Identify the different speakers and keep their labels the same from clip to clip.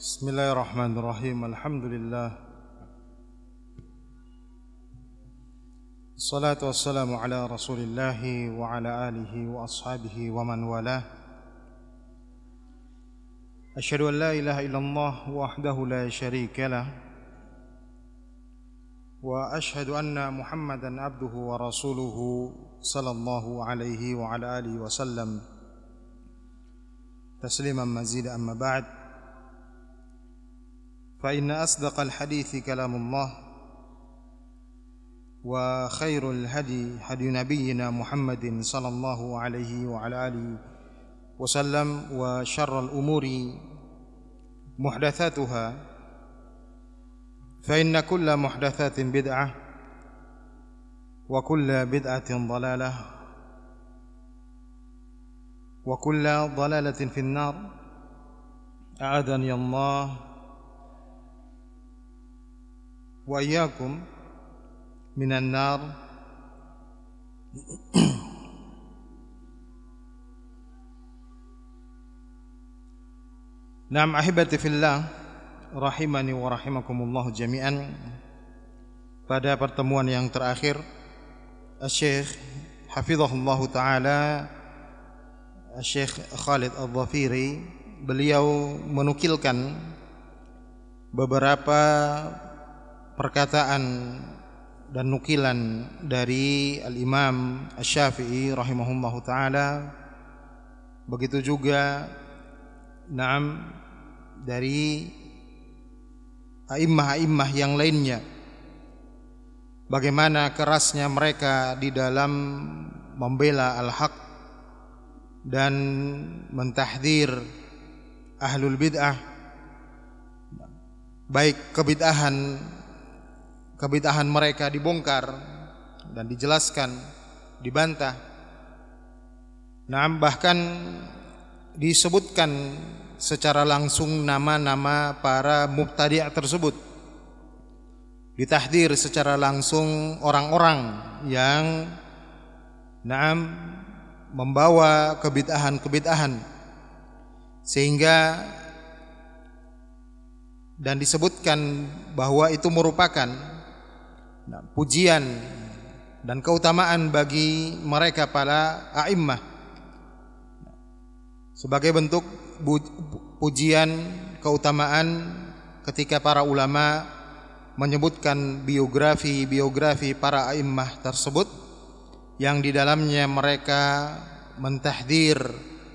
Speaker 1: بسم الله الرحمن الرحيم الحمد لله الصلاة والسلام على رسول الله وعلى آله وأصحابه ومن والاه أشهد أن لا إله إلا الله وحده لا شريك له وأشهد أن محمدا عبده ورسوله صلى الله عليه وعلى آله وسلم تسليما مزيدا أما بعد فإن أصدق الحديث كلام الله وخير الهدي هدي نبينا محمد صلى الله عليه وعلى آله وسلم وشر الأمور محدثاتها. فإن كل محدثات بدعة وكل بدعة ضلالة وكل ضلالة في النار. أعاذني الله wa iyyakum minan nar. Naam ahibati fillah rahimani wa rahimakumullah jami'an. Pada pertemuan yang terakhir Syekh Hafizahullah taala Syekh Khalid Al-Dhafiri beliau menukilkan beberapa perkataan dan nukilan dari Al-Imam Asy-Syafi'i rahimahullahu taala. Begitu juga naam dari a'immah-a'immah yang lainnya. Bagaimana kerasnya mereka di dalam membela al-haq dan mentahdir ahlul bid'ah baik kebid'ahan kebid'ahan mereka dibongkar dan dijelaskan dibantah. Nah bahkan disebutkan secara langsung nama-nama para mubtadi' tersebut. Ditahdir secara langsung orang-orang yang naam membawa kebid'ahan-kebid'ahan sehingga dan disebutkan bahwa itu merupakan nah, pujian dan keutamaan bagi mereka para a'immah sebagai bentuk pujian keutamaan ketika para ulama menyebutkan biografi-biografi para a'immah tersebut yang di dalamnya mereka mentahdir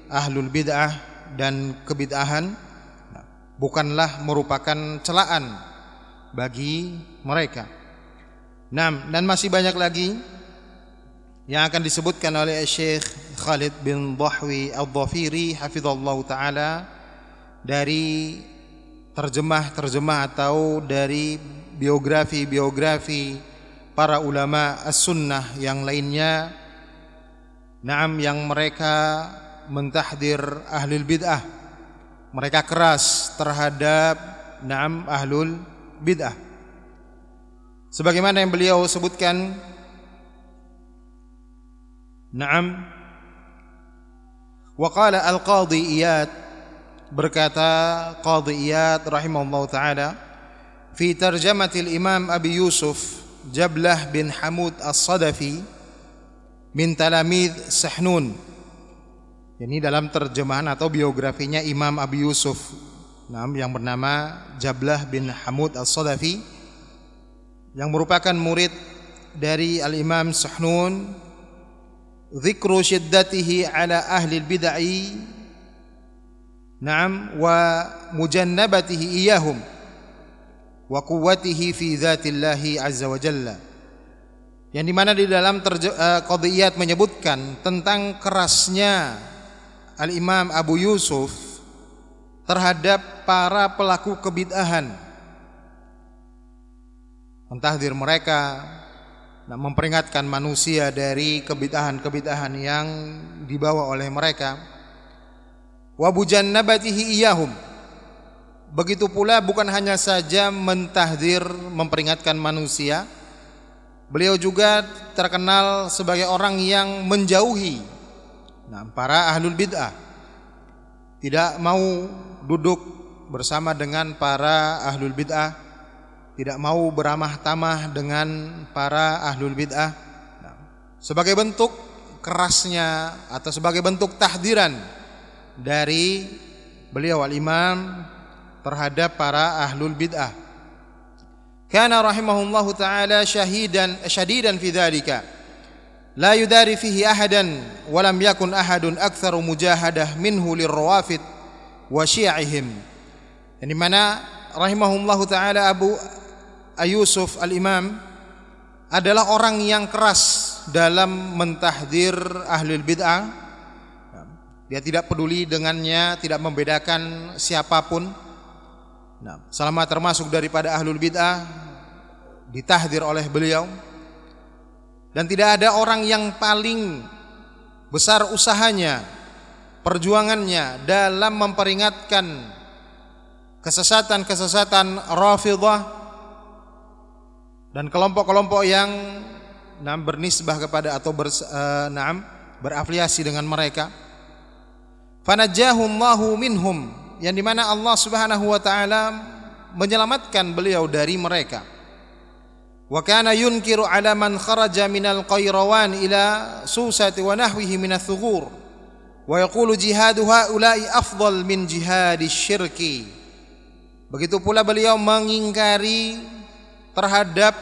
Speaker 1: ahlul bid'ah dan kebid'ahan bukanlah merupakan celaan bagi mereka. Nah, dan masih banyak lagi yang akan disebutkan oleh Syekh Khalid bin Dhahwi Al-Dhafiri hafizallahu taala dari terjemah-terjemah atau dari biografi-biografi para ulama as-sunnah yang lainnya. Naam yang mereka mentahdir ahlul bid'ah. Mereka keras terhadap naam ahlul bid'ah sebagaimana yang beliau sebutkan Naam. Wa qala al-qadhi Iyad berkata Qadhi Iyad taala fi tarjamatil Imam Abi Yusuf Jablah bin Hamud As-Sadafi min talamid Sahnun. Ini dalam terjemahan atau biografinya Imam Abi Yusuf. Yang bernama Jablah bin Hamud As-Sadafi yang merupakan murid dari Al-Imam Sahnun Zikru syiddatihi ala ahli bid'ai Naam wa mujannabatihi iyahum wa quwwatihi fi zatillahi azza wa jalla. Yang di mana di dalam eh, qadiyat menyebutkan tentang kerasnya Al-Imam Abu Yusuf terhadap para pelaku kebid'ahan mentahdir mereka nah, memperingatkan manusia dari kebid'ahan-kebid'ahan yang dibawa oleh mereka. Wa bujannabatihi iyahum begitu pula bukan hanya saja mentahdir memperingatkan manusia beliau juga terkenal sebagai orang yang menjauhi nah, para ahlul bid'ah. Tidak mau duduk bersama dengan para ahlul bid'ah, tidak mau beramah tamah dengan para ahlul bid'ah. Sebagai bentuk kerasnya atau sebagai bentuk tahdiran dari beliau al-imam terhadap para ahlul bid'ah. Kana rahimahullahu taala syahidan syadidan fi dzalika. La yudari fihi ahadan wa lam yakun ahadun aktsaru mujahadah minhu lirrawafid wa syi'ihim. Di mana rahimahullahu taala Abu Yusuf Al-Imam adalah orang yang keras dalam mentahdir ahli bid'ah. Dia tidak peduli dengannya, tidak membedakan siapa pun. Nah, selama termasuk daripada ahlul bid'ah ditahdir oleh beliau. Dan tidak ada orang yang paling besar usahanya, perjuangannya dalam memperingatkan kesesatan-kesesatan Rafidhah dan kelompok-kelompok yang nam bernisbah kepada atau ber, uh, nam berafiliasi dengan mereka. Fanajahullahu minhum yang di mana Allah Subhanahu wa taala menyelamatkan beliau dari mereka. Wa kana yunkiru ala man kharaja minal qayrawan ila susati wa nahwihi minats thughur wa yaqulu jihadu haula'i afdal min jihadi syirki Begitu pula beliau mengingkari terhadap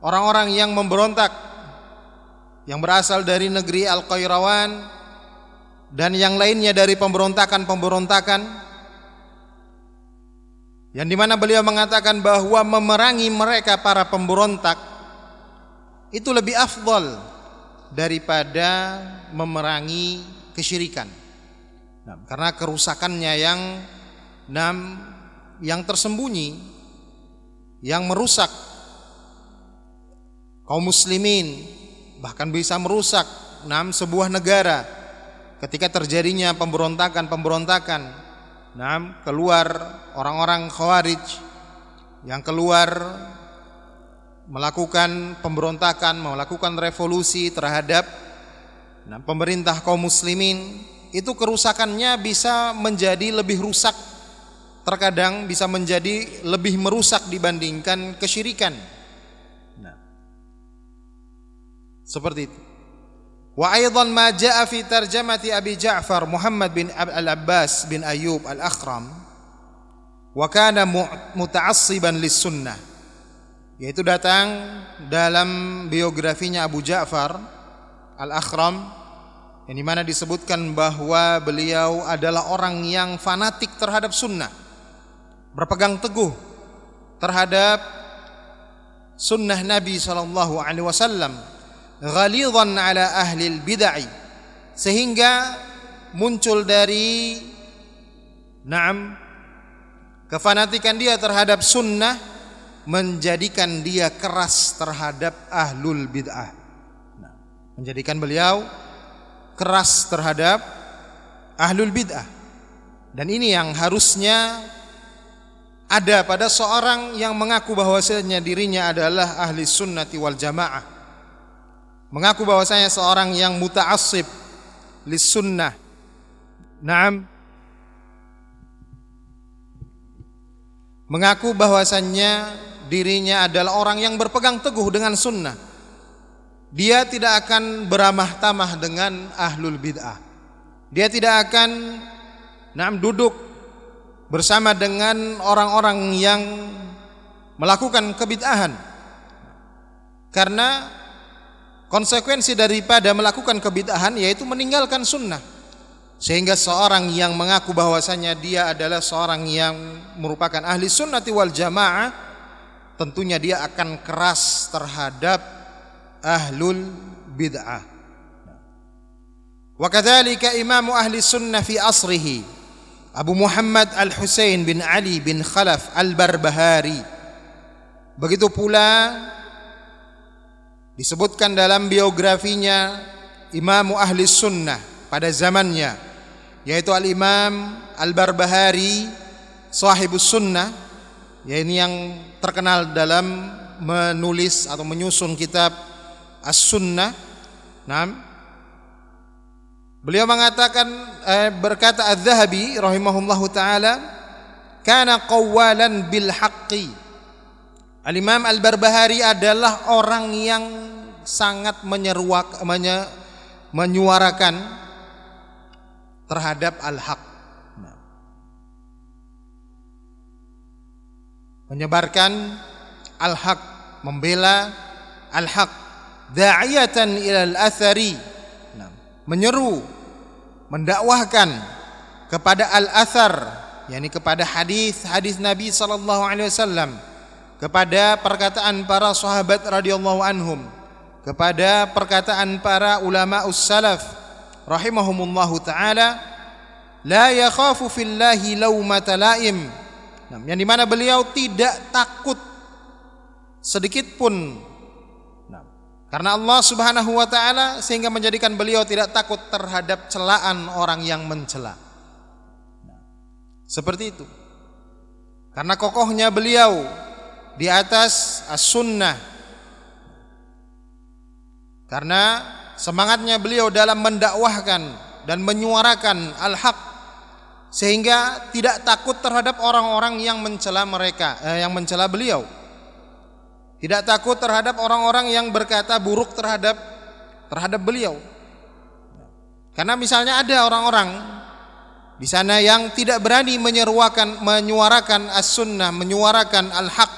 Speaker 1: orang-orang yang memberontak yang berasal dari negeri Al-Qairawan dan yang lainnya dari pemberontakan-pemberontakan yang di mana beliau mengatakan bahwa memerangi mereka para pemberontak itu lebih afdol daripada memerangi kesyirikan. Karena kerusakannya yang Nam yang tersembunyi yang merusak kaum muslimin bahkan bisa merusak nam sebuah negara ketika terjadinya pemberontakan-pemberontakan. Nam keluar orang-orang khawarij yang keluar melakukan pemberontakan melakukan revolusi terhadap nah, pemerintah kaum muslimin. Itu kerusakannya bisa menjadi lebih rusak terkadang bisa menjadi lebih merusak dibandingkan kesyirikan. Nah. Seperti itu. Wa aidan ma jaa fi tarjamati Abi Ja'far Muhammad bin Al-Abbas bin Ayyub Al-Akhram wa kana muta'assiban lis-sunnah yaitu datang dalam biografinya Abu Ja'far Al-Akhram yang di mana disebutkan bahwa beliau adalah orang yang fanatik terhadap sunnah berpegang teguh terhadap sunnah Nabi sallallahu alaihi wasallam ghalidhan ala ahli bid'ah sehingga muncul dari na'am kefanatikan dia terhadap sunnah menjadikan dia keras terhadap ahlul bid'ah. Nah, menjadikan beliau keras terhadap ahlul bid'ah. Dan ini yang harusnya ada pada seorang yang mengaku bahwasanya dirinya adalah ahli sunnati wal jamaah. Mengaku bahwasanya seorang yang muta'assib lis sunnah. Naam. Mengaku bahwasannya dirinya adalah orang yang berpegang teguh dengan sunnah. Dia tidak akan beramah tamah dengan ahlul bid'ah. Dia tidak akan naam duduk bersama dengan orang-orang yang melakukan kebid'ahan. Karena konsekuensi daripada melakukan kebid'ahan yaitu meninggalkan sunnah. Sehingga seorang yang mengaku bahwasanya dia adalah seorang yang merupakan ahli sunnati wal jamaah tentunya dia akan keras terhadap ahlul bid'ah. Wa kadzalika imamu ahli sunnah fi asrihi Abu Muhammad Al-Husain bin Ali bin Khalaf Al-Barbahari. Begitu pula disebutkan dalam biografinya Imam Ahli Sunnah pada zamannya yaitu Al-Imam Al-Barbahari Sahibus Sunnah yaitu yang terkenal dalam menulis atau menyusun kitab As-Sunnah. Nah, Beliau mengatakan eh, berkata Az-Zahabi rahimahullahu taala kana qawwalan bil haqqi. Al-Imam Al-Barbahari adalah orang yang sangat menyeruak menye, menyuarakan terhadap al-haq. Nah. Menyebarkan al-haq, membela al-haq, da'iyatan ila al-athari menyeru mendakwahkan kepada al-athar yakni kepada hadis-hadis Nabi sallallahu alaihi wasallam kepada perkataan para sahabat radhiyallahu anhum kepada perkataan para ulama us-salaf rahimahumullahu taala la yakhafu fillahi laumata laim yang di mana beliau tidak takut sedikit pun karena Allah Subhanahu wa taala sehingga menjadikan beliau tidak takut terhadap celaan orang yang mencela. Seperti itu. Karena kokohnya beliau di atas as-sunnah. Karena semangatnya beliau dalam mendakwahkan dan menyuarakan al-haq sehingga tidak takut terhadap orang-orang yang mencela mereka, eh, yang mencela beliau. Tidak takut terhadap orang-orang yang berkata buruk terhadap terhadap beliau. Karena misalnya ada orang-orang di sana yang tidak berani menyeruakan menyuarakan as-sunnah, menyuarakan al-haq.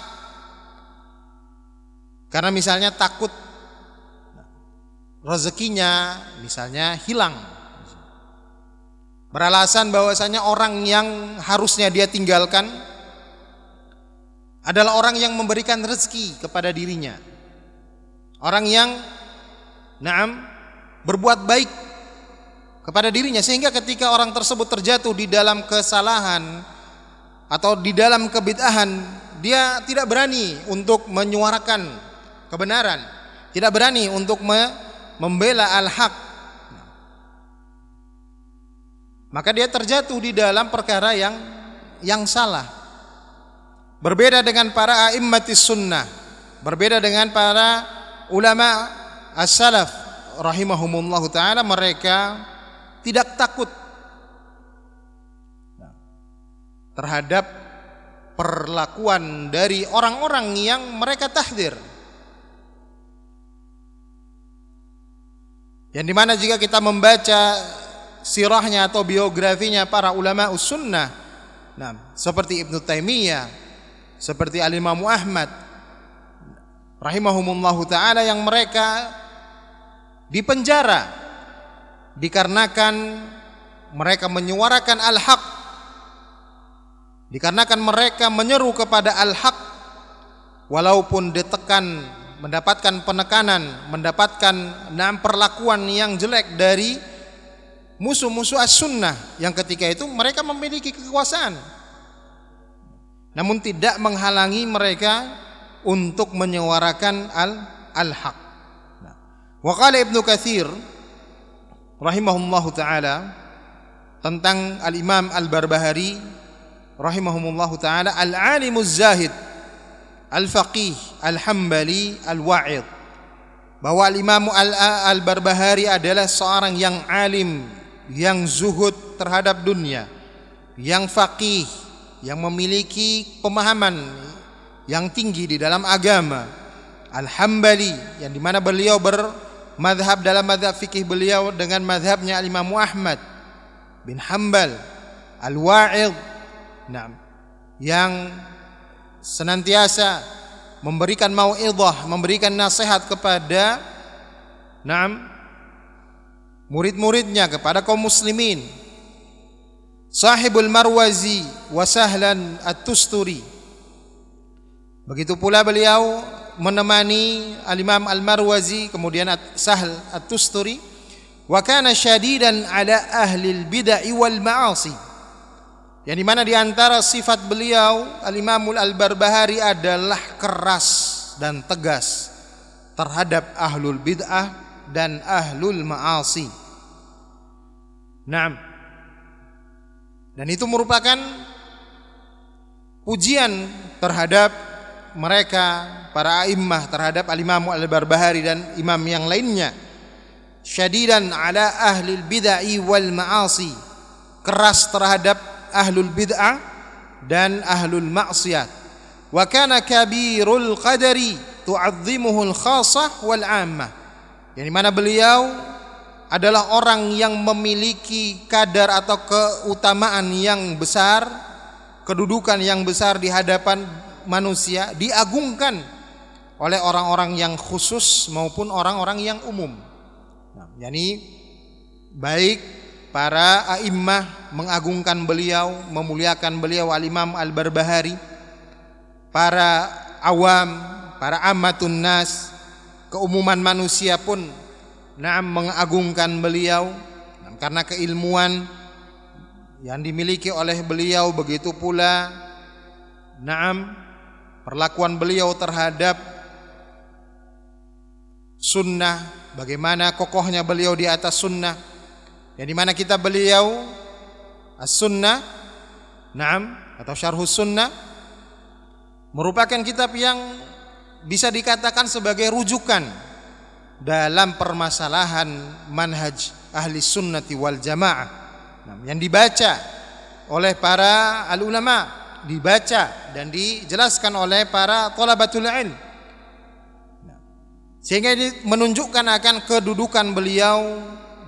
Speaker 1: Karena misalnya takut rezekinya misalnya hilang. Beralasan bahwasanya orang yang harusnya dia tinggalkan adalah orang yang memberikan rezeki kepada dirinya. Orang yang naam berbuat baik kepada dirinya sehingga ketika orang tersebut terjatuh di dalam kesalahan atau di dalam kebid'ahan dia tidak berani untuk menyuarakan kebenaran, tidak berani untuk me membela al-haq. Maka dia terjatuh di dalam perkara yang yang salah. Berbeda dengan para a'immatis sunnah, berbeda dengan para ulama as-salaf rahimahumullahu taala mereka tidak takut terhadap perlakuan dari orang-orang yang mereka tahdir. Yang di mana jika kita membaca sirahnya atau biografinya para ulama sunnah, nah, seperti Ibnu Taimiyah, seperti Al-Imam Ahmad rahimahumullahu taala yang mereka dipenjara dikarenakan mereka menyuarakan al-haq. Dikarenakan mereka menyeru kepada al-haq walaupun ditekan mendapatkan penekanan mendapatkan enam perlakuan yang jelek dari musuh-musuh as-sunnah. Yang ketika itu mereka memiliki kekuasaan namun tidak menghalangi mereka untuk menyuarakan al al-haq. Nah. Wa qala Ibnu Katsir rahimahullahu taala tentang Al-Imam Al-Barbahari rahimahumullahu taala al-alimuz zahid al-faqih al-hambali al-wa'id bahwa Al-Imam Al-Barbahari adalah seorang yang alim yang zuhud terhadap dunia yang faqih yang memiliki pemahaman yang tinggi di dalam agama. Al-Hambali yang di mana beliau bermadhab dalam madhab fikih beliau dengan madhabnya Al-Imam Ahmad bin Hambal Al-Wa'id nah, yang senantiasa memberikan mau'idhah memberikan nasihat kepada nah, murid-muridnya kepada kaum muslimin Sahibul Marwazi wa Sahlan At-Tusturi. Begitu pula beliau menemani Al-Imam Al-Marwazi kemudian Sahl At-Tusturi wa kana syadidan ala ahli al-bid'ah wal ma'asi. Yang di mana di antara sifat beliau Al-Imam Al-Barbahari adalah keras dan tegas terhadap ahlul bid'ah dan ahlul ma'asi. Naam. Dan itu merupakan pujian terhadap mereka para a'immah terhadap al-Imam Al-Barbahari dan imam yang lainnya. Syadidan ala ahli bid'ah wal ma'asi. Keras terhadap ahlul bid'ah dan ahlul maksiat wa kana kabirul qadari tu'azzimuhu al khassah wal 'ammah. Yang mana beliau adalah orang yang memiliki kadar atau keutamaan yang besar, kedudukan yang besar di hadapan manusia, diagungkan oleh orang-orang yang khusus maupun orang-orang yang umum. Nah, yani baik para a'immah mengagungkan beliau, memuliakan beliau al-Imam Al-Barbahari, para awam, para ammatun nas, keumuman manusia pun Naam mengagungkan beliau. Karena keilmuan yang dimiliki oleh beliau begitu pula Naam perlakuan beliau terhadap sunnah bagaimana kokohnya beliau di atas sunnah. Yang di mana kita beliau as-sunnah Naam atau syarhus sunnah merupakan kitab yang bisa dikatakan sebagai rujukan dalam permasalahan manhaj ahli sunnati wal jamaah nah, yang dibaca oleh para al ulama dibaca dan dijelaskan oleh para talabatul ilm nah, sehingga ini menunjukkan akan kedudukan beliau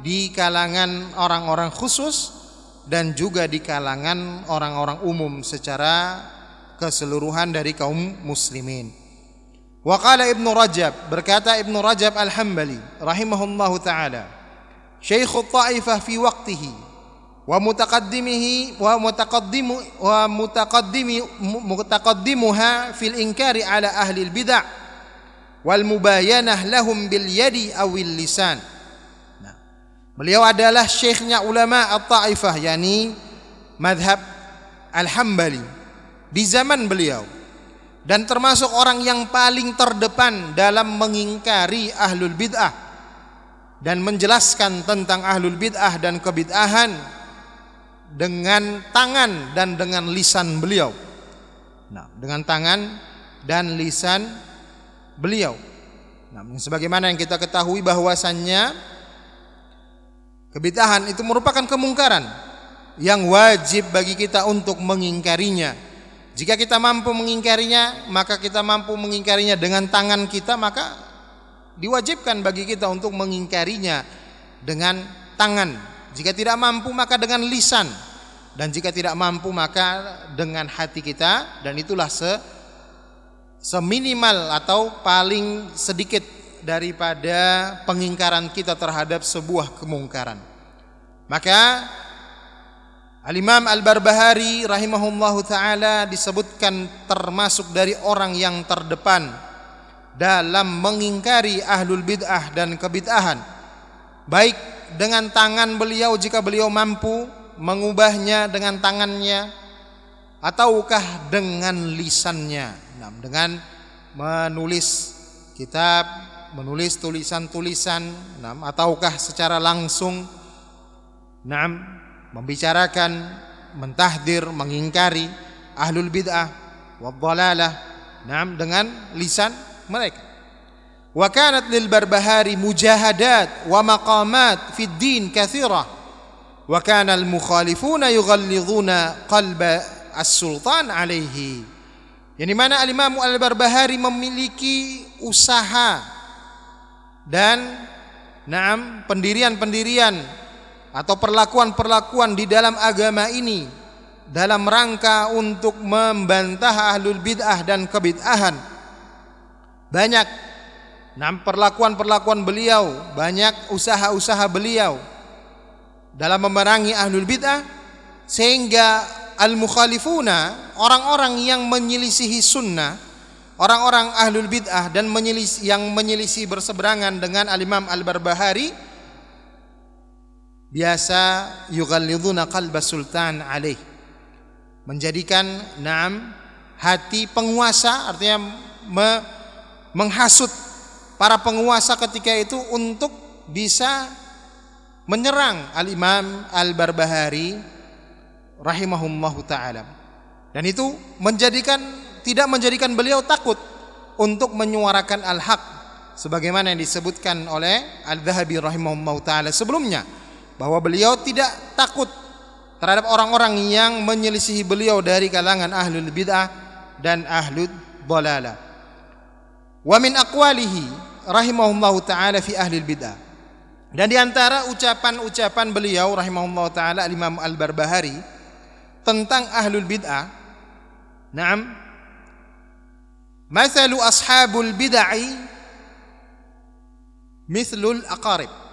Speaker 1: di kalangan orang-orang khusus dan juga di kalangan orang-orang umum secara keseluruhan dari kaum muslimin. Wa qala Ibnu Rajab berkata Ibnu Rajab Al-Hambali rahimahullahu taala Syekh Taifah fi waqtihi wa mutaqaddimihi wa mutaqaddimu wa mutaqaddimi mutaqaddimuha fil inkari ala ahli al-bid'ah wal mubayanah lahum bil yadi awil lisan. Nah, beliau adalah syekhnya ulama at-Taifah yakni madhab Al-Hambali di zaman beliau dan termasuk orang yang paling terdepan dalam mengingkari ahlul bid'ah dan menjelaskan tentang ahlul bid'ah dan kebid'ahan dengan tangan dan dengan lisan beliau. Nah, dengan tangan dan lisan beliau. Nah, sebagaimana yang kita ketahui bahwasannya kebid'ahan itu merupakan kemungkaran yang wajib bagi kita untuk mengingkarinya jika kita mampu mengingkarinya, maka kita mampu mengingkarinya dengan tangan kita, maka diwajibkan bagi kita untuk mengingkarinya dengan tangan. Jika tidak mampu, maka dengan lisan. Dan jika tidak mampu, maka dengan hati kita. Dan itulah se seminimal atau paling sedikit daripada pengingkaran kita terhadap sebuah kemungkaran. Maka Al-Imam Al-Barbahari rahimahullahu taala disebutkan termasuk dari orang yang terdepan dalam mengingkari ahlul bid'ah dan kebid'ahan. Baik dengan tangan beliau jika beliau mampu mengubahnya dengan tangannya ataukah dengan lisannya. Dengan menulis kitab, menulis tulisan-tulisan, ataukah secara langsung. Membicarakan, mentahdir, mengingkari ahlul bid'ah wa dhalalah Naam dengan lisan mereka. Wa kanat lil barbahari mujahadat wa maqamat fid din kathira. Wa kana al mukhalifuna yughallidhuna qalba as-sultan alaihi. Yang di mana al-Imam al-Barbahari memiliki usaha dan naam pendirian-pendirian atau perlakuan-perlakuan di dalam agama ini dalam rangka untuk membantah ahlul bid'ah dan kebid'ahan. Banyak. Enam perlakuan-perlakuan beliau banyak usaha-usaha beliau dalam memerangi ahlul bid'ah sehingga al-mukhalifuna orang-orang yang menyelisihi sunnah orang-orang ahlul bid'ah dan menyelisih, yang menyelisih berseberangan dengan al-imam al-barbahari biasa yughalliduna qalba sultan alaih menjadikan naam hati penguasa artinya me, menghasut para penguasa ketika itu untuk bisa menyerang al-Imam Al-Barbahari rahimahullahu taala. Dan itu menjadikan tidak menjadikan beliau takut untuk menyuarakan al-haq sebagaimana yang disebutkan oleh Al-Dhahabi rahimahullah taala sebelumnya bahwa beliau tidak takut terhadap orang-orang yang menyelisihi beliau dari kalangan ahlul bid'ah dan ahlul dalalah. Wa min aqwalihi rahimahullah taala fi ahlil bid'ah. Dan di antara ucapan-ucapan beliau rahimahullah taala Imam Al-Barbahari tentang ahlul bid'ah, na'am, Mathalu ashabul bid'ah mithlul aqarib.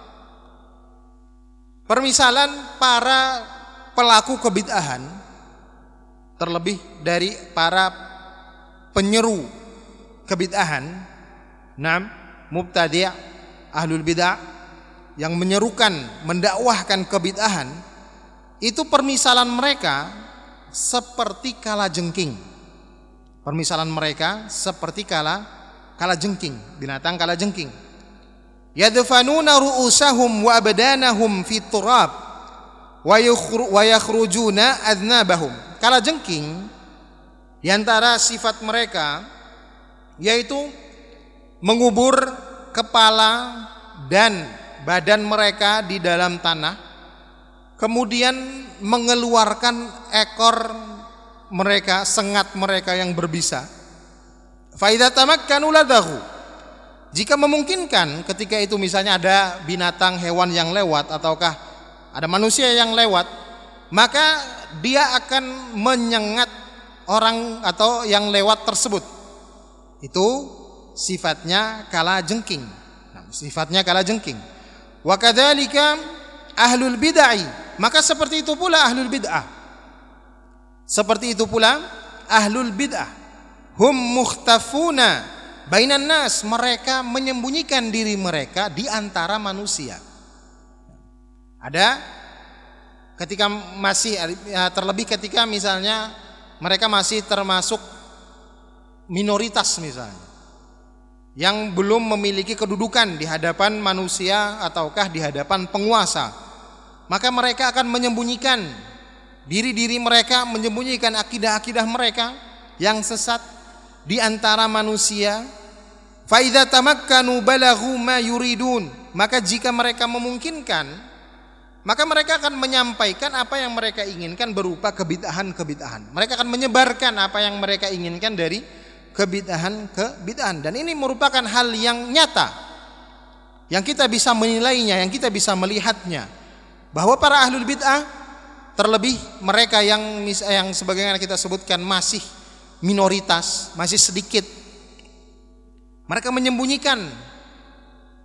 Speaker 1: Permisalan para pelaku kebid'ahan terlebih dari para penyeru kebid'ahan, enam mubtadi' ahlul bid'ah yang menyerukan, mendakwahkan kebid'ahan itu permisalan mereka seperti kala jengking. Permisalan mereka seperti kala kala jengking, binatang kala jengking yadfanuna ru'usahum wa abdanahum fi turab wa yakhrujuna adnabahum kala jengking di antara sifat mereka yaitu mengubur kepala dan badan mereka di dalam tanah kemudian mengeluarkan ekor mereka sengat mereka yang berbisa. Fa idza tamakkanu ladahu jika memungkinkan ketika itu misalnya ada binatang hewan yang lewat ataukah ada manusia yang lewat, maka dia akan menyengat orang atau yang lewat tersebut. Itu sifatnya kala jengking. Nah, sifatnya kala jengking. Wa kadzalika ahlul bid'ah. Maka seperti itu pula ahlul bid'ah. Seperti itu pula ahlul bid'ah. Hum mukhtafuna bainan nas mereka menyembunyikan diri mereka di antara manusia. Ada ketika masih ya, terlebih ketika misalnya mereka masih termasuk minoritas misalnya yang belum memiliki kedudukan di hadapan manusia ataukah di hadapan penguasa maka mereka akan menyembunyikan diri-diri mereka menyembunyikan akidah-akidah mereka yang sesat di antara manusia fa idza tamakkanu balaghu ma yuridun. Maka jika mereka memungkinkan maka mereka akan menyampaikan apa yang mereka inginkan berupa kebid'ahan-kebid'ahan. Mereka akan menyebarkan apa yang mereka inginkan dari kebid'ahan-kebid'ahan. Dan ini merupakan hal yang nyata yang kita bisa menilainya, yang kita bisa melihatnya. Bahwa para ahlul bid'ah terlebih mereka yang yang sebagaimana kita sebutkan masih minoritas, masih sedikit. Mereka menyembunyikan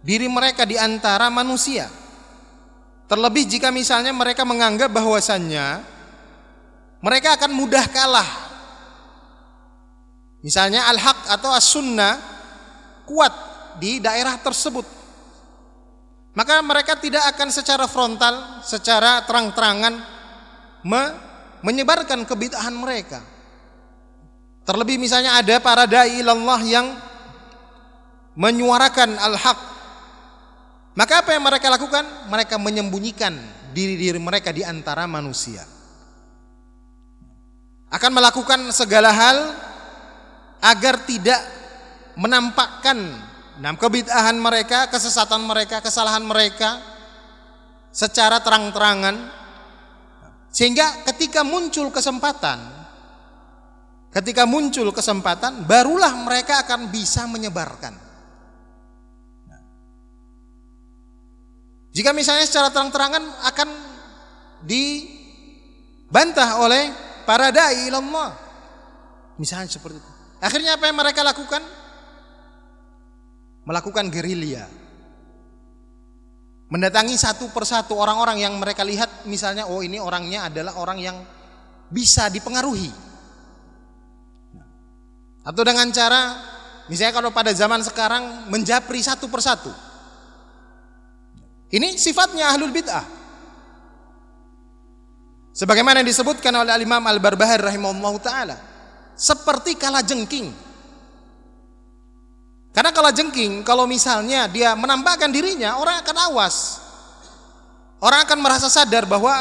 Speaker 1: diri mereka di antara manusia. Terlebih jika misalnya mereka menganggap bahwasannya mereka akan mudah kalah. Misalnya al-haq atau as-sunnah kuat di daerah tersebut. Maka mereka tidak akan secara frontal, secara terang-terangan menyebarkan kebid'ahan mereka. Terlebih misalnya ada para dai Allah yang menyuarakan al-haq. Maka apa yang mereka lakukan? Mereka menyembunyikan diri-diri mereka di antara manusia. Akan melakukan segala hal agar tidak menampakkan enam kebid'ahan mereka, kesesatan mereka, kesalahan mereka secara terang-terangan sehingga ketika muncul kesempatan Ketika muncul kesempatan, barulah mereka akan bisa menyebarkan. Jika misalnya secara terang-terangan akan dibantah oleh para dai Allah. Misalnya seperti itu. Akhirnya apa yang mereka lakukan? Melakukan gerilya. Mendatangi satu persatu orang-orang yang mereka lihat misalnya oh ini orangnya adalah orang yang bisa dipengaruhi atau dengan cara misalnya kalau pada zaman sekarang menjapri satu persatu. Ini sifatnya ahlul bid'ah. Sebagaimana disebutkan oleh Al-Imam Al-Barbahari rahimahullah taala, seperti kala jengking. Karena kala jengking kalau misalnya dia menampakkan dirinya, orang akan awas. Orang akan merasa sadar bahwa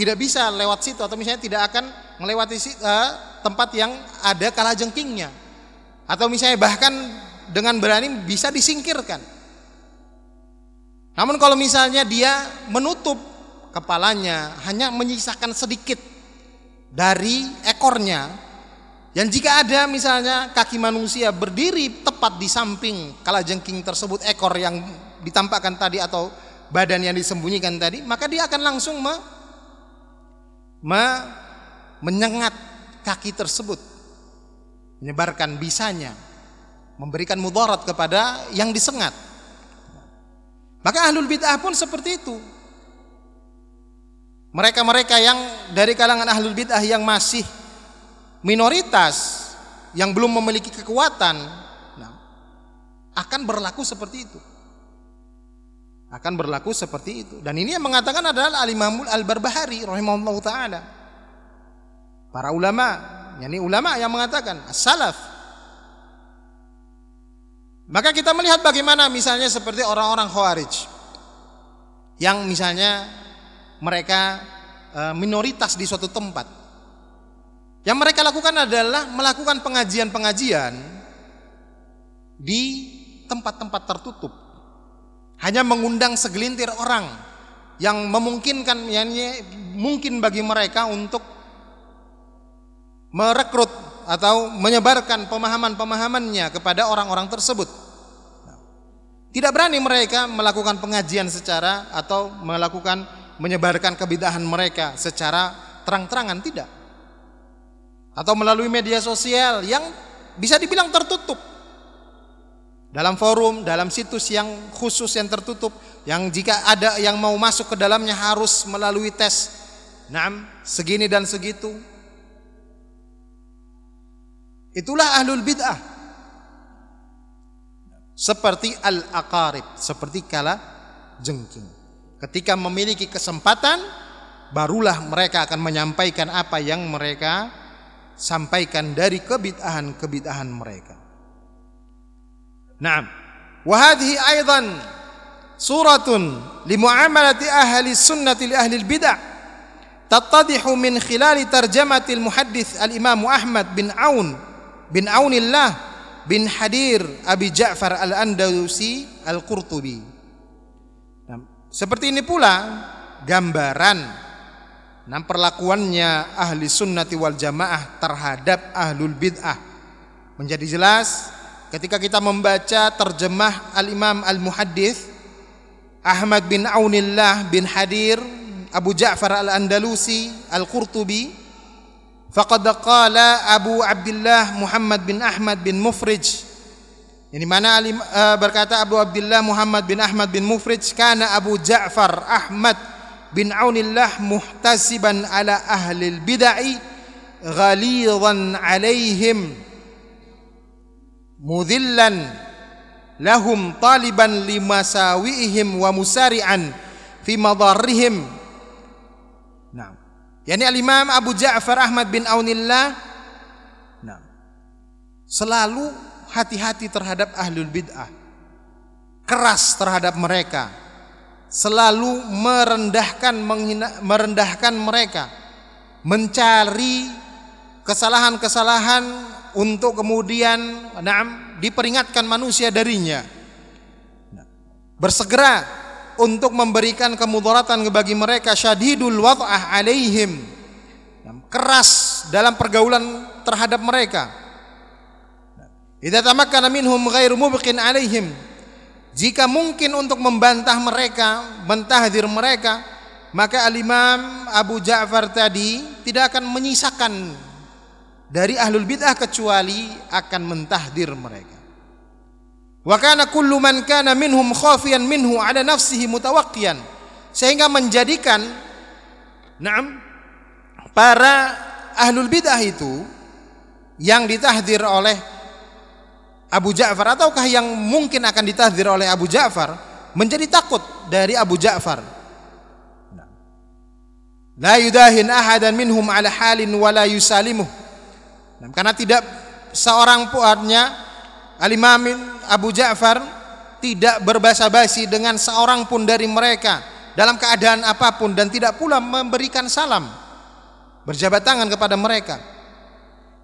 Speaker 1: tidak bisa lewat situ atau misalnya tidak akan melewati uh, tempat yang ada kala jengkingnya. Atau misalnya bahkan dengan berani bisa disingkirkan. Namun kalau misalnya dia menutup kepalanya, hanya menyisakan sedikit dari ekornya, dan jika ada misalnya kaki manusia berdiri tepat di samping kalajengking tersebut ekor yang ditampakkan tadi atau badan yang disembunyikan tadi, maka dia akan langsung me, me, menyengat kaki tersebut, menyebarkan bisanya, memberikan mudarat kepada yang disengat. Maka ahlul bid'ah pun seperti itu. Mereka-mereka yang dari kalangan ahlul bid'ah yang masih minoritas yang belum memiliki kekuatan nah, akan berlaku seperti itu. Akan berlaku seperti itu. Dan ini yang mengatakan adalah Al-Imamul Al-Barbahari rahimahullah taala. Para ulama, yakni ulama yang mengatakan as-salaf. Maka kita melihat bagaimana misalnya seperti orang-orang Khawarij yang misalnya mereka eh, minoritas di suatu tempat yang mereka lakukan adalah melakukan pengajian-pengajian di tempat-tempat tertutup. Hanya mengundang segelintir orang yang memungkinkan yani, mungkin bagi mereka untuk merekrut atau menyebarkan pemahaman-pemahamannya kepada orang-orang tersebut. Tidak berani mereka melakukan pengajian secara atau melakukan menyebarkan kebidahan mereka secara terang-terangan tidak atau melalui media sosial yang bisa dibilang tertutup. Dalam forum, dalam situs yang khusus yang tertutup yang jika ada yang mau masuk ke dalamnya harus melalui tes. Naam, segini dan segitu. Itulah ahlul bid'ah. Seperti al-aqarib, seperti kala jengking. Ketika memiliki kesempatan, barulah mereka akan menyampaikan apa yang mereka sampaikan dari kebid'ahan-kebid'ahan mereka. Naam. Wa hadhihi aidan suratun li muamalati ahli sunnati li ahli al-bid'ah tattadihu min khilal tarjamati al-muhaddits al-Imam Ahmad bin Aun bin Aunillah bin Hadir Abi Ja'far al-Andalusi al-Qurtubi. Nah, seperti ini pula gambaran Nah perlakuannya ahli sunnati wal jamaah terhadap ahlul bid'ah menjadi jelas ketika kita membaca terjemah al-imam al-muhaddith Ahmad bin Aunillah bin Hadir Abu Ja'far al-Andalusi al-Qurtubi فقد قال أبو عبد الله محمد بن أحمد بن مفرج. يعني معنى berkata أبو عبد الله محمد بن أحمد بن مفرج كان أبو جعفر أحمد بن عون الله محتسبا على أهل البدع غليظا عليهم مذلا لهم طالبا لمساوئهم ومسارعا في مضارهم nah yani al-imam Abu Ja'far Ahmad bin Aunillah. Nah selalu hati-hati terhadap ahlul bid'ah. Keras terhadap mereka. Selalu merendahkan menghina, merendahkan mereka, mencari kesalahan-kesalahan untuk kemudian nah, diperingatkan manusia darinya. Bersegera untuk memberikan kemudaratan bagi mereka syadidul wad'ah alaihim. Keras dalam pergaulan terhadap mereka. Idza tamakkana minhum ghairu mubqin alaihim jika mungkin untuk membantah mereka, mentahdir mereka, maka al-Imam Abu Ja'far tadi tidak akan menyisakan dari ahlul bid'ah kecuali akan mentahdir mereka. Wa kana kullu man kana minhum khafiyan minhu ala nafsihi mutawaqqiyan sehingga menjadikan na'am para ahlul bid'ah itu yang ditahdir oleh Abu Ja'far ataukah yang mungkin akan ditahdir oleh Abu Ja'far menjadi takut dari Abu Ja'far. La yudahin ahadan minhum ala halin wala yusalimuh. Karena tidak seorang puannya Al-Imam Abu Ja'far tidak berbahasa basi dengan seorang pun dari mereka dalam keadaan apa pun dan tidak pula memberikan salam berjabat tangan kepada mereka.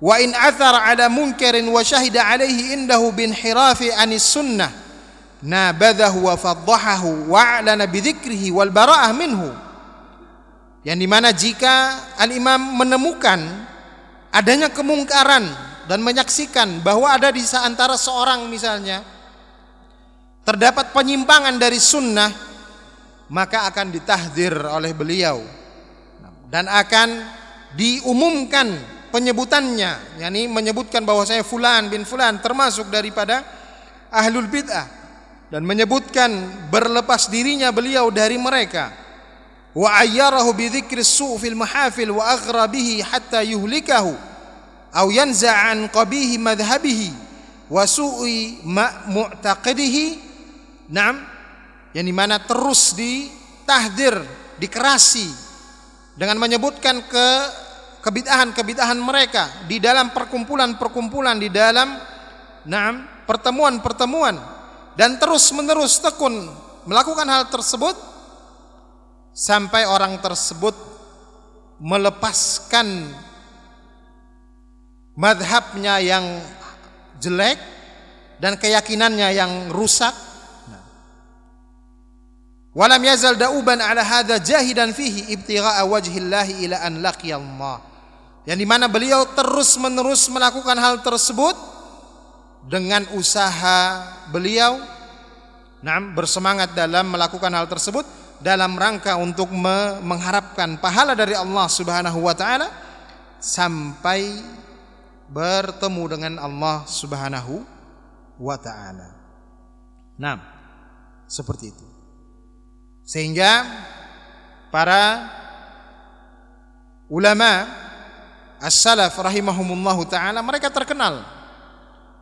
Speaker 1: Wa in athara ala munkarin wa syahida alaihi indahu bin hirafi anis sunnah nabadahu wa faddahahu wa a'lana bidzikrihi wal bara'ah minhu. Yang di mana jika al-imam menemukan adanya kemungkaran dan menyaksikan bahwa ada di antara seorang misalnya terdapat penyimpangan dari sunnah maka akan ditahdir oleh beliau. Dan akan diumumkan penyebutannya yakni menyebutkan bahwa saya fulan bin fulan termasuk daripada ahlul bid'ah. Dan menyebutkan berlepas dirinya beliau dari mereka. Wa ayyarahu bi dzikri su' fil mahafil wa aghra bihi hatta yuhlikahu aw yanza' an qabihi madhhabihi wa su'i mu'taqidihi. Na'am. Yang di mana terus ditahdir dikerasi dengan menyebutkan ke kebid'ahan-kebid'ahan mereka di dalam perkumpulan-perkumpulan di dalam naam pertemuan-pertemuan dan terus-menerus tekun melakukan hal tersebut sampai orang tersebut melepaskan madhabnya yang jelek dan keyakinannya yang rusak Walam yazal dauban ala hadza jahidan fihi ibtigha'a wajhillahi ila an laqiyallah. Yang di mana beliau terus menerus melakukan hal tersebut dengan usaha beliau nah, bersemangat dalam melakukan hal tersebut dalam rangka untuk mengharapkan pahala dari Allah Subhanahu wa taala sampai bertemu dengan Allah Subhanahu wa taala. Nah, seperti itu. Sehingga para ulama as-salaf rahimahumullahu taala mereka terkenal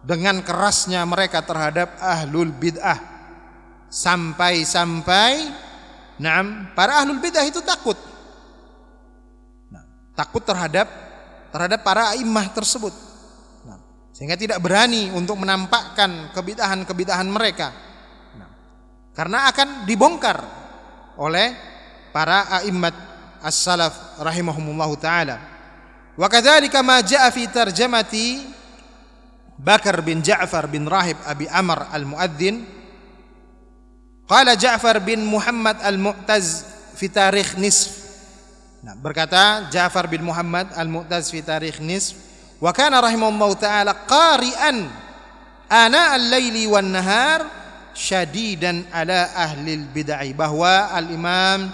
Speaker 1: dengan kerasnya mereka terhadap ahlul bid'ah sampai-sampai nah para ahlul bid'ah itu takut nah, takut terhadap terhadap para imah tersebut. Nah, sehingga tidak berani untuk menampakkan kebid'ahan-kebid'ahan mereka. Nah, karena akan dibongkar oleh para a'immat as-salaf rahimahumullahu taala. Wa kadzalika ma jaa fi tarjamati Bakar bin Ja'far bin Rahib Abi Amr al-Muadzin. Qala Ja'far bin Muhammad al-Mu'taz fi tarikh nisf Nah, berkata Ja'far bin Muhammad al-Mu'taz fi tarikh nisf wa kana rahimahullahu taala qari'an ana al-laili wan nahar syadidan ala ahli bid'ah bahwa al-Imam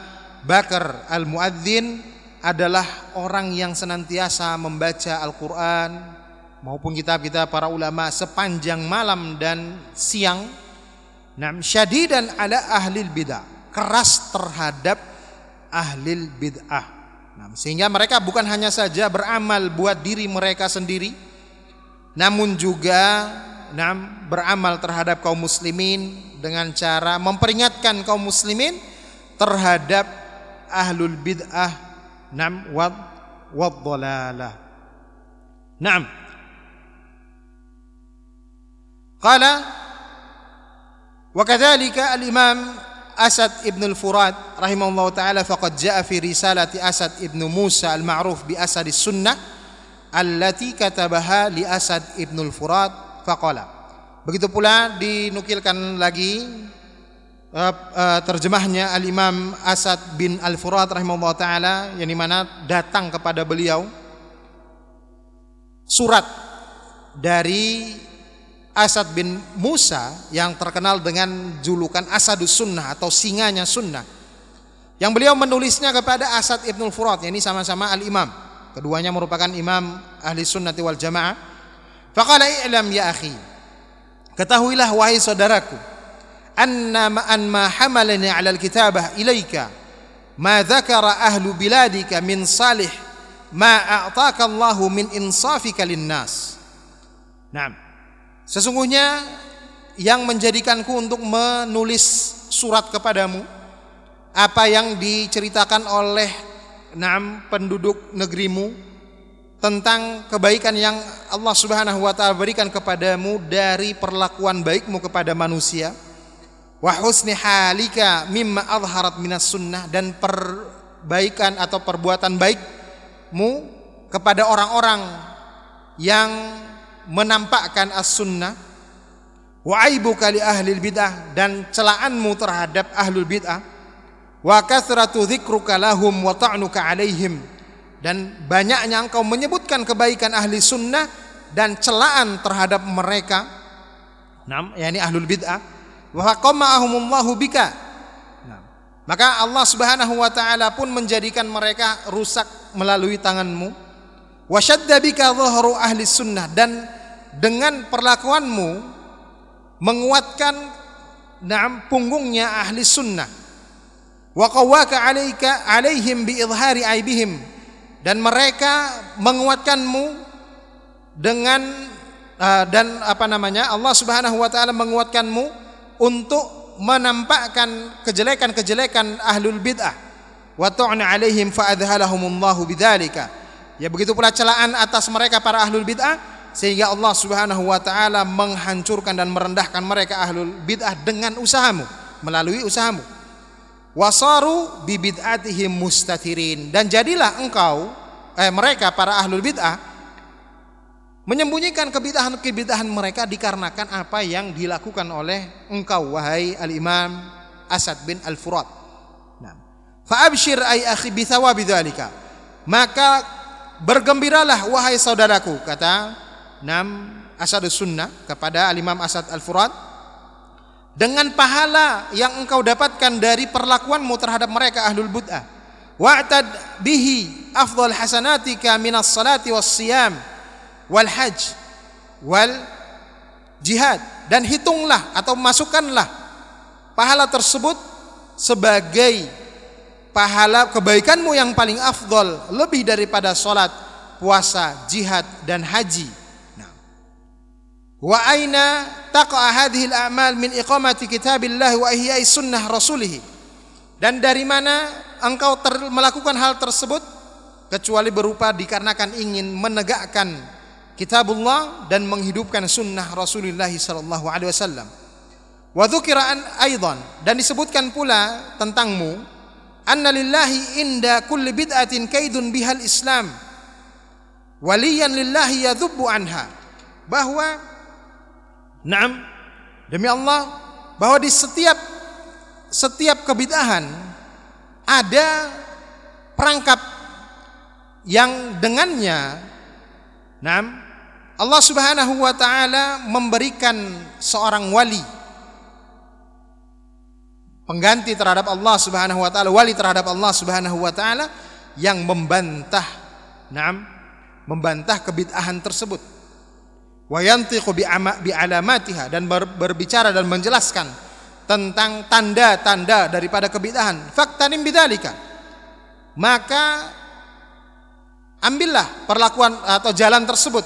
Speaker 1: Bakar al-Muadzin adalah orang yang senantiasa membaca Al-Qur'an maupun kitab-kitab para ulama sepanjang malam dan siang. Nam syadidan ala ahli bid'ah, keras terhadap ahli bid'ah. Nah, sehingga mereka bukan hanya saja beramal buat diri mereka sendiri namun juga nam beramal terhadap kaum muslimin dengan cara memperingatkan kaum muslimin terhadap ahlul bid'ah nam wad wad dhalalah. Naam. Qala wa kadzalika al-Imam Asad ibn al-Furat rahimahullah taala faqad jaa fi risalati Asad ibn Musa al-ma'ruf bi Asad sunnah allati katabaha li Asad ibn al-Furat faqala. Begitu pula dinukilkan lagi uh, uh, terjemahnya Al-Imam Asad bin Al-Furat rahimahullah taala yang di mana datang kepada beliau surat dari Asad bin Musa yang terkenal dengan julukan Asadus Sunnah atau singanya Sunnah. Yang beliau menulisnya kepada Asad ibnul Furat, ini sama-sama al-imam. Keduanya merupakan imam ahli sunnati wal jamaah. Faqala i'lam ya akhi. Ketahuilah wahai saudaraku, anna ma'an ma hamalani 'ala al-kitabah ilaika ma dzakara ahlu biladika min salih ma a'taka Allahu min insafika linnas. Naam. Sesungguhnya yang menjadikanku untuk menulis surat kepadamu apa yang diceritakan oleh enam penduduk negerimu tentang kebaikan yang Allah Subhanahu wa taala berikan kepadamu dari perlakuan baikmu kepada manusia wa halika mimma azharat minas sunnah dan perbaikan atau perbuatan baikmu kepada orang-orang yang menampakkan as-sunnah wa aibuka li ahli bid'ah dan celaanmu terhadap ahlul bid'ah wa kathratu dzikruka lahum wa ta'nuka alaihim dan banyaknya engkau menyebutkan kebaikan ahli sunnah dan celaan terhadap mereka nam yakni ahlul bid'ah wa qama'ahumullahu bika. Maka Allah Subhanahu wa taala pun menjadikan mereka rusak melalui tanganmu wa syadda bika dhahru ahli sunnah. Dan dengan perlakuanmu menguatkan na'am punggungnya ahli sunnah. Wa qawwaka alaika alaihim bi idhari aibihim. Dan mereka menguatkanmu dengan uh, dan apa namanya Allah Subhanahu wa taala menguatkanmu untuk menampakkan kejelekan-kejelekan ahlul bid'ah. Wa alaihim fa adhalahumullahu bidzalika ya begitu pula celaan atas mereka para ahlul bid'ah sehingga Allah Subhanahu wa taala menghancurkan dan merendahkan mereka ahlul bid'ah dengan usahamu melalui usahamu. Wasaru bi bid'atihim mustatirin dan jadilah engkau eh mereka para ahlul bid'ah menyembunyikan kebid'ahan-kebid'ahan mereka dikarenakan apa yang dilakukan oleh engkau wahai al-Imam Asad bin Al-Furat. Nah, fa abshir ay akhi bi thawabi Maka bergembiralah wahai saudaraku kata Nam Asad Sunnah kepada Al-Imam Asad Al-Furat dengan pahala yang engkau dapatkan dari perlakuanmu terhadap mereka ahlul bid'ah wa'tad bihi afdal hasanatika minas salati was siyam wal hajj wal jihad. Dan hitunglah atau masukkanlah pahala tersebut sebagai pahala kebaikanmu yang paling afdol lebih daripada salat puasa jihad dan haji Wa aina taqa hadhihi al-a'mal min iqamati kitabillah wa ihya'i sunnah rasulih. Dan dari mana engkau ter, melakukan hal tersebut kecuali berupa dikarenakan ingin menegakkan kitabullah dan menghidupkan sunnah Rasulullah sallallahu alaihi wasallam. Wa dzukira an aidan dan disebutkan pula tentangmu anna lillahi inda kulli bid'atin kaidun bihal islam. Waliyan lillahi yadhubbu anha. Bahwa Naam, demi Allah bahwa di setiap setiap kebid'ahan ada perangkap yang dengannya Naam, Allah Subhanahu wa taala memberikan seorang wali pengganti terhadap Allah Subhanahu wa taala, wali terhadap Allah Subhanahu wa taala yang membantah Naam, membantah kebid'ahan tersebut. Wa yantiqu bi alamatiha dan berbicara dan menjelaskan tentang tanda-tanda daripada kebid'ahan. Faktanim bidzalika. Maka ambillah perlakuan atau jalan tersebut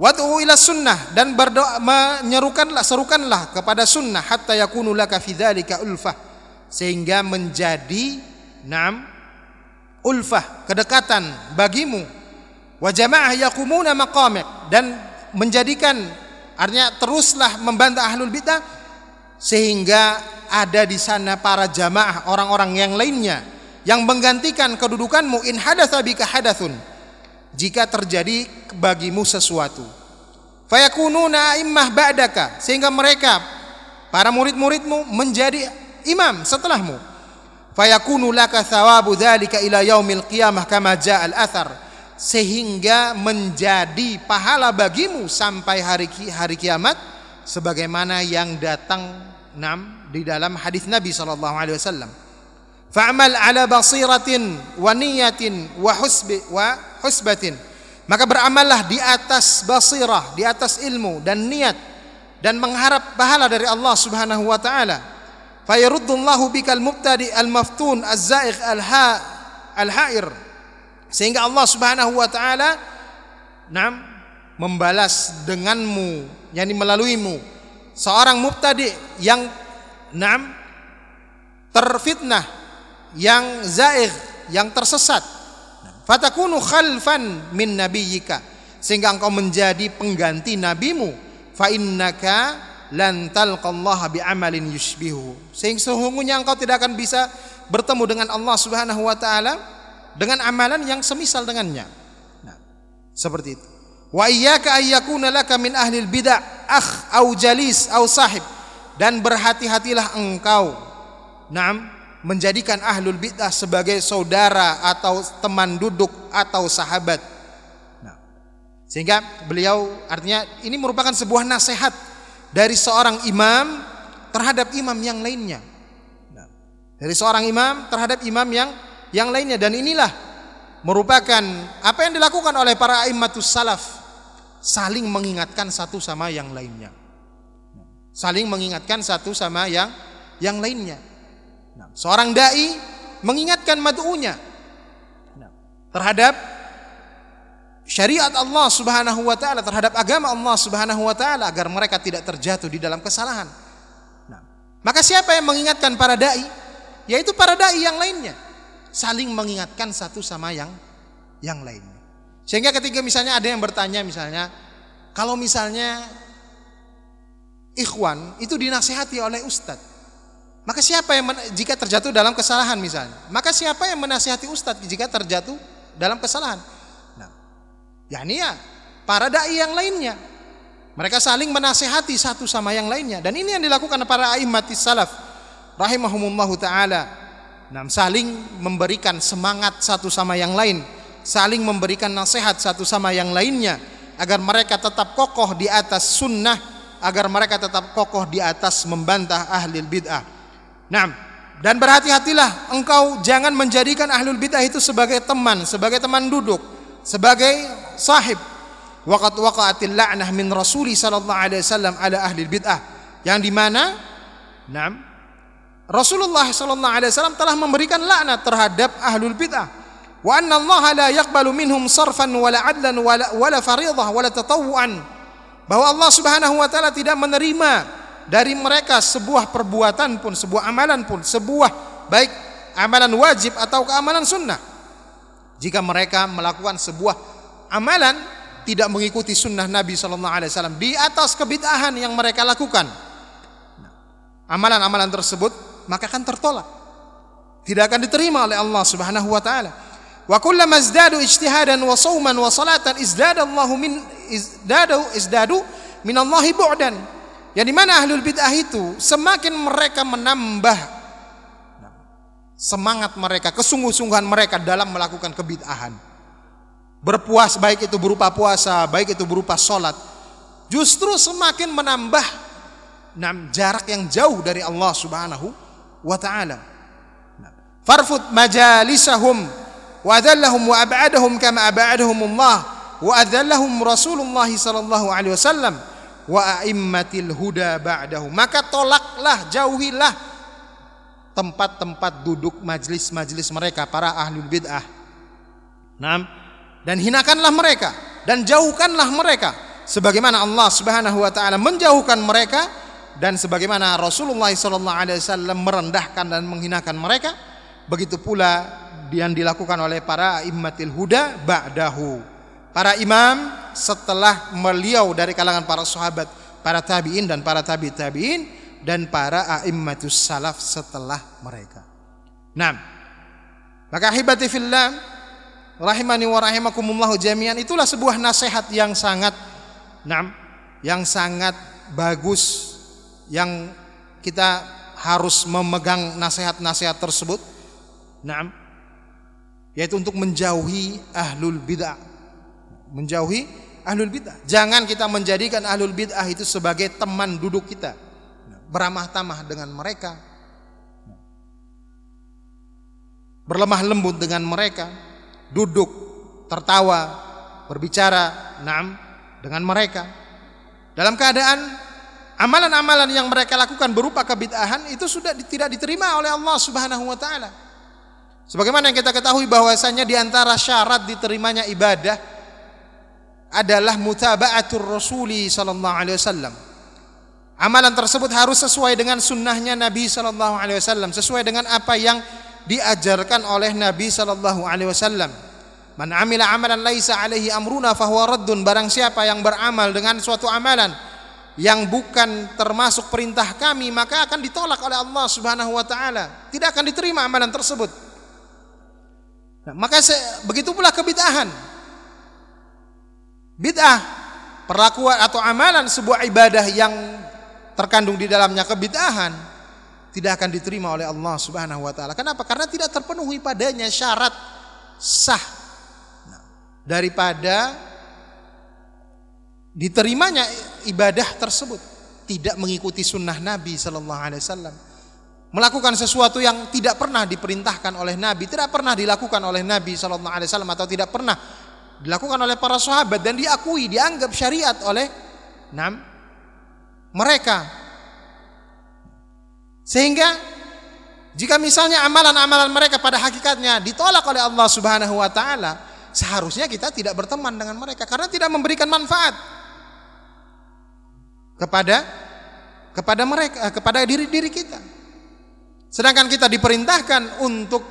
Speaker 1: wad'u ila sunnah dan berdoa menyerukanlah serukanlah kepada sunnah hatta yakunu laka fi dzalika ulfah. Sehingga menjadi nam ulfah kedekatan bagimu. Wa jamaah yaqumuna maqamak dan menjadikan artinya teruslah membantah ahlul bidah sehingga ada di sana para jamaah orang-orang yang lainnya yang menggantikan kedudukanmu in hadatsa bika hadathun jika terjadi bagimu sesuatu fayakununa immah ba'daka sehingga mereka para murid-muridmu menjadi imam setelahmu fayakunu laka thawabu dzalika ila yaumil qiyamah kama jaa al-athar sehingga menjadi pahala bagimu sampai hari hari kiamat sebagaimana yang datang enam di dalam hadis Nabi sallallahu alaihi wasallam. Fa'mal ala basiratin wa niyatin wa husbi wa husbatin. Maka beramallah di atas basirah, di atas ilmu dan niat dan mengharap pahala dari Allah Subhanahu wa taala. Fayaruddullahu bikal mubtadi al-maftun az-za'igh al-ha al-ha'ir sehingga Allah Subhanahu wa taala nam membalas denganmu yakni melaluimu seorang mubtadi yang nam terfitnah yang zaigh yang tersesat fatakunu khalfan min nabiyyika sehingga engkau menjadi pengganti nabimu. Fa innaka lan talqallaha bi amalin yushbihu. Sehingga sesungguhnya engkau tidak akan bisa bertemu dengan Allah Subhanahu wa taala dengan amalan yang semisal dengannya. Nah, seperti itu. Wa iyyaka ayyakuna laka min ahli bidah akh au jalis au sahib. Dan berhati-hatilah engkau. Naam menjadikan ahlul bidah sebagai saudara atau teman duduk atau sahabat. Nah, sehingga beliau artinya ini merupakan sebuah nasihat dari seorang imam terhadap imam yang lainnya. Nah, dari seorang imam terhadap imam yang yang lainnya dan inilah merupakan apa yang dilakukan oleh para imamatus salaf saling mengingatkan satu sama yang lainnya. Saling mengingatkan satu sama yang yang lainnya. Seorang dai mengingatkan mad'unya terhadap syariat Allah Subhanahu wa taala, terhadap agama Allah Subhanahu wa taala agar mereka tidak terjatuh di dalam kesalahan. Maka siapa yang mengingatkan para dai? Yaitu para dai yang lainnya. Saling mengingatkan satu sama yang yang lainnya. Sehingga ketika misalnya ada yang bertanya misalnya, kalau misalnya ikhwan itu dinasihati oleh ustadz, maka siapa yang jika terjatuh dalam kesalahan misalnya, maka siapa yang menasihati ustadz jika terjatuh dalam kesalahan? Nah, yakni ya para dai yang lainnya. Mereka saling menasihati satu sama yang lainnya dan ini yang dilakukan para aimmatis salaf rahimahumullahu taala. Nah, saling memberikan semangat satu sama yang lain saling memberikan nasihat satu sama yang lainnya agar mereka tetap kokoh di atas sunnah agar mereka tetap kokoh di atas membantah ahli bid'ah. Nah, dan berhati-hatilah engkau jangan menjadikan ahlul bid'ah itu sebagai teman, sebagai teman duduk, sebagai sahib. Waqat waqa'atil la'nah min Rasuli sallallahu alaihi wasallam ala ahli bid'ah. Yang di mana? Nah, Rasulullah sallallahu alaihi wasallam telah memberikan laknat terhadap ahlul bid'ah. Wa anna Allah la yaqbalu minhum sarfan wala adlan wala, wala fariḍah wala tatawuan bahwa Allah Subhanahu wa taala tidak menerima dari mereka sebuah perbuatan pun sebuah amalan pun sebuah baik amalan wajib atau keamalan sunnah. Jika mereka melakukan sebuah amalan tidak mengikuti sunnah Nabi Shallallahu Alaihi Wasallam di atas kebid'ahan yang mereka lakukan amalan-amalan tersebut maka akan tertolak. Tidak akan diterima oleh Allah Subhanahu wa taala. Wa kullama izdadu ijtihadan wa sauman wa salatan izdadallahu min izdadu izdadu min Allah bu'dan. Yang di mana ahlul bid'ah itu semakin mereka menambah semangat mereka, kesungguh-sungguhan mereka dalam melakukan kebid'ahan. Berpuas baik itu berupa puasa, baik itu berupa sholat, justru semakin menambah nam jarak yang jauh dari Allah Subhanahu wa taala. Farfut majalisahum wa adallahum wa ab'adahum kama ab'adahum Allah wa adallahum Rasulullah sallallahu alaihi wasallam wa a'immatil huda ba'dahu. Maka tolaklah jauhilah tempat-tempat duduk majlis-majlis mereka para ahlul bid'ah. Naam. Dan hinakanlah mereka dan jauhkanlah mereka sebagaimana Allah Subhanahu wa taala menjauhkan mereka dan sebagaimana Rasulullah sallallahu alaihi wasallam merendahkan dan menghinakan mereka. Begitu pula yang dilakukan oleh para immatil huda ba'dahu. Para imam setelah beliau dari kalangan para sahabat, para tabi'in dan para tabi' tabi'in dan para a'immatus salaf setelah mereka. Nah, maka ahibati fillah rahimani wa rahimakumullah jami'an itulah sebuah nasihat yang sangat nah, yang sangat bagus yang kita harus memegang nasihat-nasihat tersebut. Nah, yaitu untuk menjauhi ahlul bid'ah. Menjauhi ahlul bid'ah. Jangan kita menjadikan ahlul bid'ah itu sebagai teman duduk kita. Beramah tamah dengan mereka. Berlemah lembut dengan mereka. Duduk, tertawa, berbicara, naam dengan mereka. Dalam keadaan amalan-amalan yang mereka lakukan berupa kebid'ahan itu sudah tidak diterima oleh Allah Subhanahu wa taala. Sebagaimana yang kita ketahui bahwasanya di antara syarat diterimanya ibadah adalah mutaba'atur rasuli sallallahu alaihi wasallam. Amalan tersebut harus sesuai dengan sunnahnya Nabi sallallahu alaihi wasallam, sesuai dengan apa yang diajarkan oleh Nabi sallallahu alaihi wasallam. Man amila amalan laisa alaihi amruna fahuwa raddun. Barang siapa yang beramal dengan suatu amalan yang bukan termasuk perintah kami, maka akan ditolak oleh Allah Subhanahu wa taala. Tidak akan diterima amalan tersebut. Nah, maka begitu pula kebid'ahan. Bid'ah, perlakuan atau amalan sebuah ibadah yang terkandung di dalamnya kebid'ahan tidak akan diterima oleh Allah Subhanahu wa taala. Kenapa? Karena tidak terpenuhi padanya syarat sah nah, daripada diterimanya ibadah tersebut tidak mengikuti sunnah Nabi Sallallahu Alaihi Wasallam melakukan sesuatu yang tidak pernah diperintahkan oleh Nabi tidak pernah dilakukan oleh Nabi Sallallahu Alaihi Wasallam atau tidak pernah dilakukan oleh para sahabat dan diakui dianggap syariat oleh enam mereka sehingga jika misalnya amalan-amalan mereka pada hakikatnya ditolak oleh Allah Subhanahu wa taala seharusnya kita tidak berteman dengan mereka karena tidak memberikan manfaat kepada kepada mereka eh, kepada diri-diri kita. Sedangkan kita diperintahkan untuk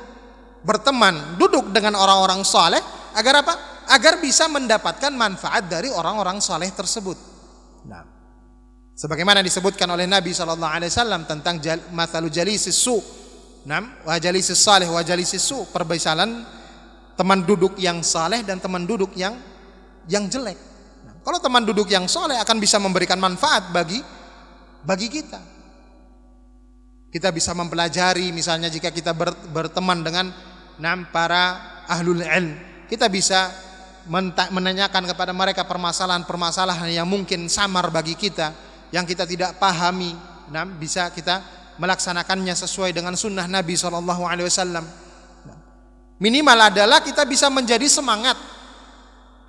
Speaker 1: berteman, duduk dengan orang-orang saleh agar apa? Agar bisa mendapatkan manfaat dari orang-orang saleh tersebut. Nah, sebagaimana disebutkan oleh Nabi sallallahu alaihi wasallam tentang jal, mathalu jalisis su. Nam, wa jalisis saleh wa jalisis su, perbedaan teman duduk yang saleh dan teman duduk yang yang jelek. Kalau teman duduk yang soleh akan bisa memberikan manfaat bagi bagi kita. Kita bisa mempelajari misalnya jika kita berteman dengan enam para ahlul ilm, kita bisa menanyakan kepada mereka permasalahan-permasalahan yang mungkin samar bagi kita, yang kita tidak pahami, nah, bisa kita melaksanakannya sesuai dengan sunnah Nabi saw. Minimal adalah kita bisa menjadi semangat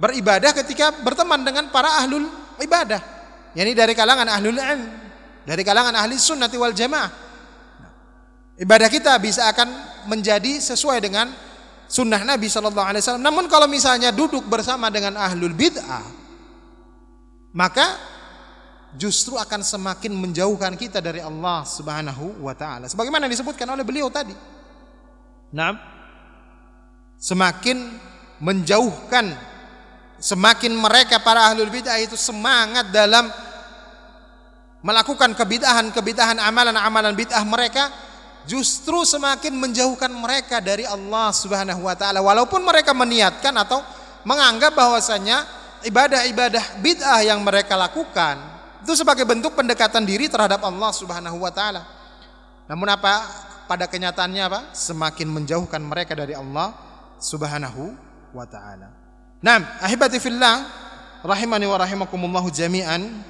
Speaker 1: beribadah ketika berteman dengan para ahlul ibadah. Yani dari kalangan ahlul ilm, dari kalangan ahli sunnati wal jamaah. Ibadah kita bisa akan menjadi sesuai dengan sunnah Nabi Shallallahu Alaihi Wasallam. Namun kalau misalnya duduk bersama dengan ahlul bid'ah, maka justru akan semakin menjauhkan kita dari Allah Subhanahu wa taala. Sebagaimana disebutkan oleh beliau tadi. Nah, semakin menjauhkan Semakin mereka para ahlul bid'ah itu semangat dalam melakukan kebidahan-kebidahan amalan-amalan bid'ah mereka justru semakin menjauhkan mereka dari Allah Subhanahu wa taala walaupun mereka meniatkan atau menganggap bahwasanya ibadah-ibadah bid'ah yang mereka lakukan itu sebagai bentuk pendekatan diri terhadap Allah Subhanahu wa taala. Namun apa pada kenyataannya apa? Semakin menjauhkan mereka dari Allah Subhanahu wa taala. Nah, ahibati fillah rahimani wa rahimakumullah jami'an.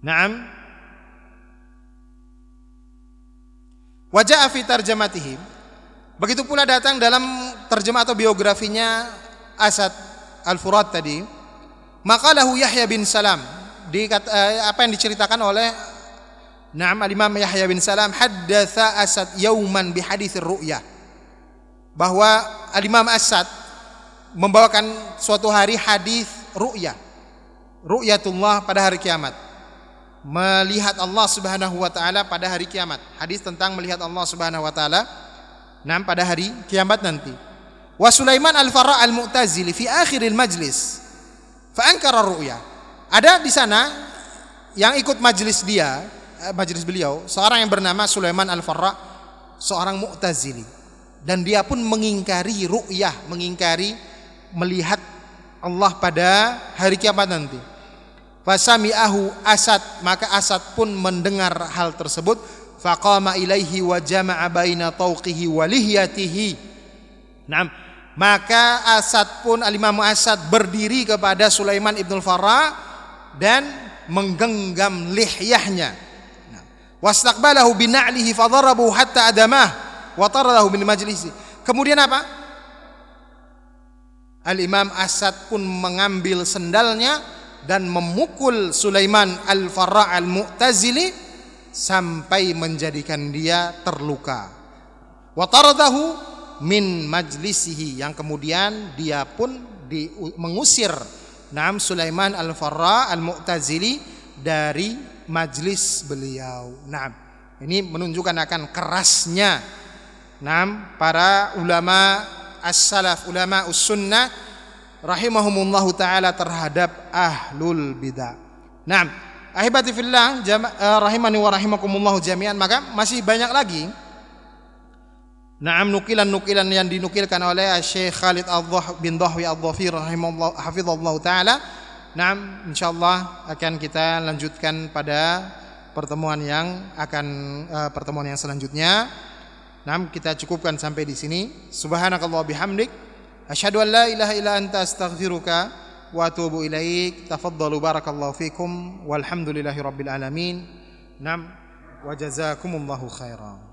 Speaker 1: Naam. Wajah fi tarjamatihim. Begitu pula datang dalam terjemah atau biografinya Asad Al-Furat tadi. Makalahu Yahya bin Salam di eh, apa yang diceritakan oleh Naam Al-Imam Yahya bin Salam haddatsa Asad yauman bi hadits ru'yah bahwa Al-Imam Asad membawakan suatu hari hadis ru'ya. Ru'yatullah pada hari kiamat. Melihat Allah Subhanahu wa taala pada hari kiamat. Hadis tentang melihat Allah Subhanahu wa taala nam pada hari kiamat nanti. Wa Sulaiman Al-Farra Al-Mu'tazili fi akhiril majlis fa ankara ru'ya. Ada di sana yang ikut majlis dia, eh, majlis beliau, seorang yang bernama Sulaiman Al-Farra, seorang Mu'tazili dan dia pun mengingkari ru'yah, mengingkari melihat Allah pada hari kiamat nanti. Fasami'ahu Asad, maka Asad pun mendengar hal tersebut. Faqama ilaihi wa jama'a baina tauqihi wa lihyatihi. Nah, maka Asad pun Al-Imam Asad berdiri kepada Sulaiman Ibn Farah dan menggenggam lihyahnya. Nah, wastaqbalahu bina'lihi fadarabu hatta adamah wa taradahu min majlisi. Kemudian apa? Al-Imam Asad pun mengambil sendalnya dan memukul Sulaiman Al-Farra Al-Mu'tazili sampai menjadikan dia terluka. Wa taradahu min majlisihi yang kemudian dia pun di, mengusir Naam Sulaiman Al-Farra Al-Mu'tazili dari majlis beliau. Naam. Ini menunjukkan akan kerasnya Nam, para ulama as-salaf, ulama us-sunnah rahimahumullahu taala terhadap ahlul bidah. Nam, ahibati fillah uh, rahimani wa rahimakumullah jami'an, maka masih banyak lagi Naam nukilan-nukilan yang dinukilkan oleh Syekh Khalid bin Dhahwi Al-Dhafir rahimahullah hafizallahu taala. Naam insyaallah akan kita lanjutkan pada pertemuan yang akan uh, pertemuan yang selanjutnya. Naam kita cukupkan sampai di sini. Subhanakallah bihamdik أشهد أن لا إله إلا أنت أستغفرك وأتوب إليك. تفضلوا بارك الله فيكم والحمد لله رب العالمين. نعم وجزاكم الله خيرا.